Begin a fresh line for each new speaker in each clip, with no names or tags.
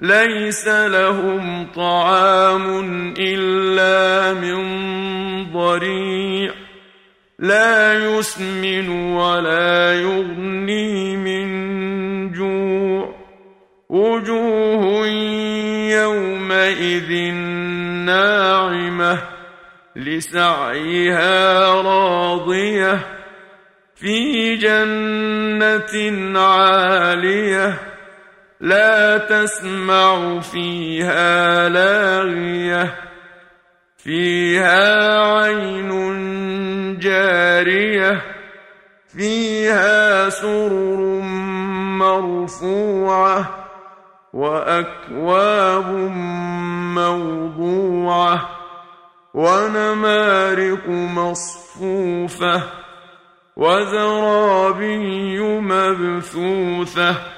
ليس لهم طعام إلا من ضريع. لا يسمن ولا يغني من جوع. وجوه يومئذ ناعمة لسعيها راضية. في جنة عالية لا تسمع فيها لاغية. فيها عين جارية. فيها سرر مرفوعة. وأكواب موضوعة. ونمارق مصفوفة. وزرابي مبثوثة.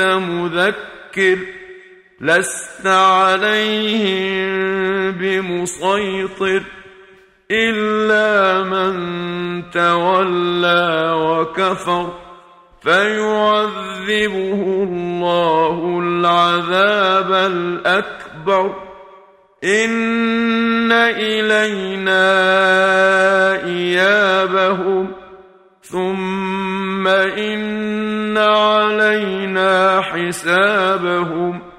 مذكر لست عليهم بمسيطر إلا من تولى وكفر فيعذبه الله العذاب الأكبر إن إلينا علينا حسابهم